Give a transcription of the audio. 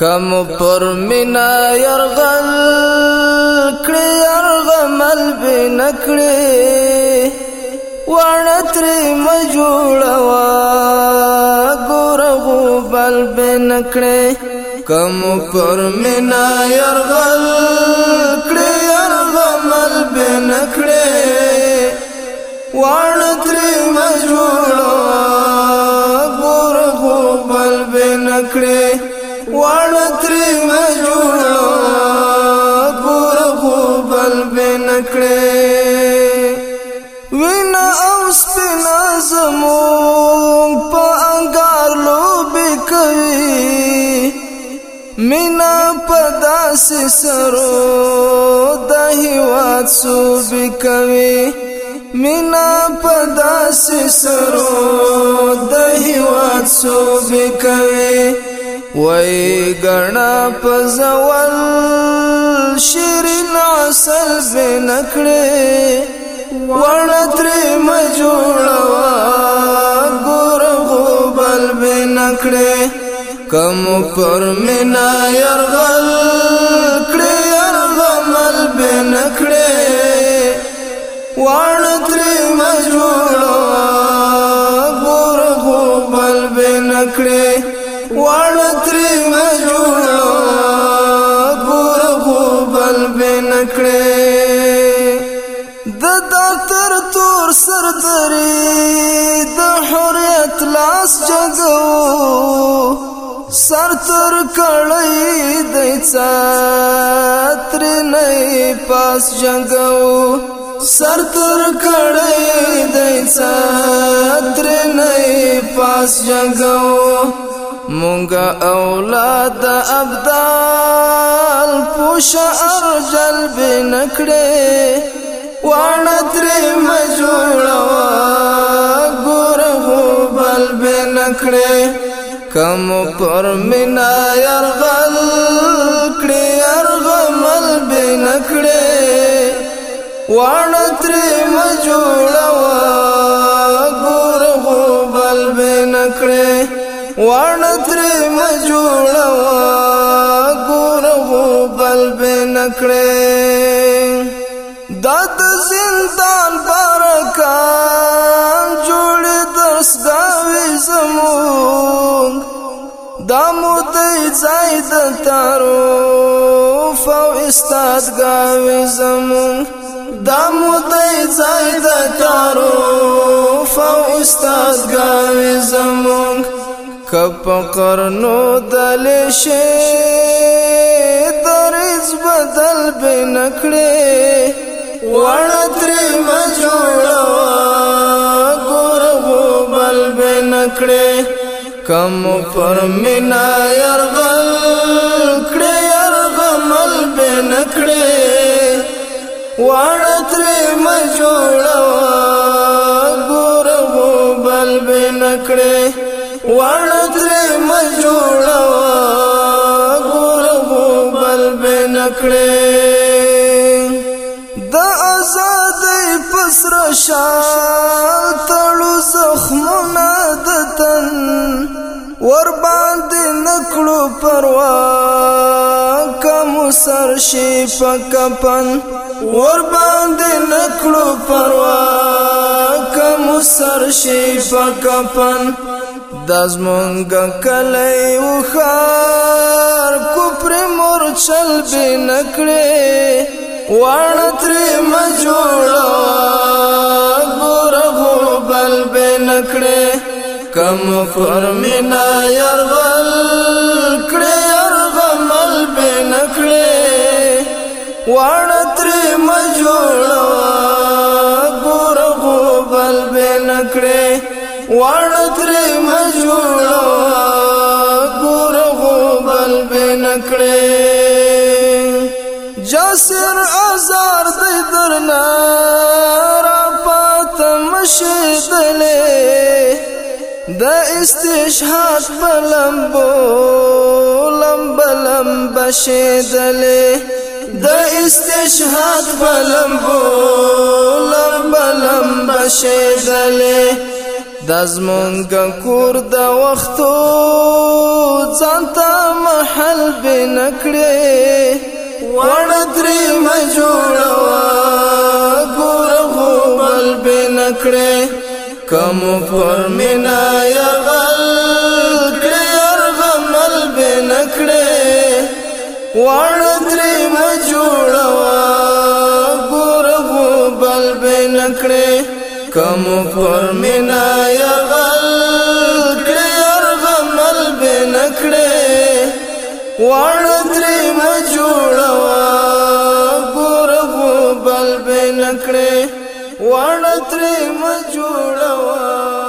کم پر مینا يرغل کړي يرغمل بنکړي وانتر مجوړوا ګورغو بل بنکړي کم پر مینا يرغل کړي يرغمل بنکړي وانتر مجوړوا ګورغو بل بنکړي واړه ترې ما جوړه پور خو بل بن کړې وینا او سپینا زمو په انګار لوبي کوي مینا پداس سرو د هیواد سوبي کوي مینا پداس سرو د هیواد سوبې کوي وای ګنا په زوال شیرین اصل به نکړې وړ تر مجوړوا ګور غوبل به نکړې کم پر مینا يرغل کړې يرغمل به نکړې وړ تر مجوړوا ګور غوبل به نکړې وړ ترې مجوړه ګور خو بل بن کړې د ډاکټر تور سر درې د حریت لاس جګو سر تر کړې د څاتر نه پاس جګو سر تر کړې د څاتر نه پاس جګو مونږ اولاد ابدال پوشار جلب نکړې وان درې مجوړوا ګور هو بل به نکړې کم پر مینا يرغل کړې يرغمل به نکړې وان درې مجوړوا وان ترې مجوړوا ګورو بل بنکړې دد زندان برکان جوړ درس گاوي زمون دمو دې ځای د تارو فو استاد گاوي زمون دمو دې ځای د تارو فو استاد گاوي زمون کپ قرنو دل شي درز بدل بنکړې وړ تر مجوړو ګور وو بل بنکړې کم پر مینا يرغل کړې يرغمل بنکړې وړ تر مجوړو ګور وو بل بنکړې وړ درې مجوړه ګور بو بل بنکړې د آزادۍ پسر شال تړو زخمونه د تن ور باندې نکړو پروا کم سر شي پکپن ور باندې نکړو پروا کم سر شي پکپن دزمونگ کلی و خار کپر مرچل بی نکڑی وان تری مجوڑا گوربو بل بی نکڑی کم فرمینا یرغل کڑی یرغمل بی نکڑی وان تری مجوڑا گوربو بل بی نکڑی وان سونا پور غوبل بن کړې جاسر ازار دې درنا را پات مشدلې د استشهاد بلمبو لمبلم بشدلې د استشهاد بلم بولم بلم بشدله د زمونږ کور د وختو ځانته محل به نکړې وړ درې مجوړوا ګور غوبل به نکړې کم پر مینا یا غل کړر غمل به نکړې وړ درې مجوړوا ګور غوبل به نکړې کم پر مینا یا غل کړي ارغمل بن کړي وړ درې م جوړوا ګور بل بن کړي وړ درې م جوړوا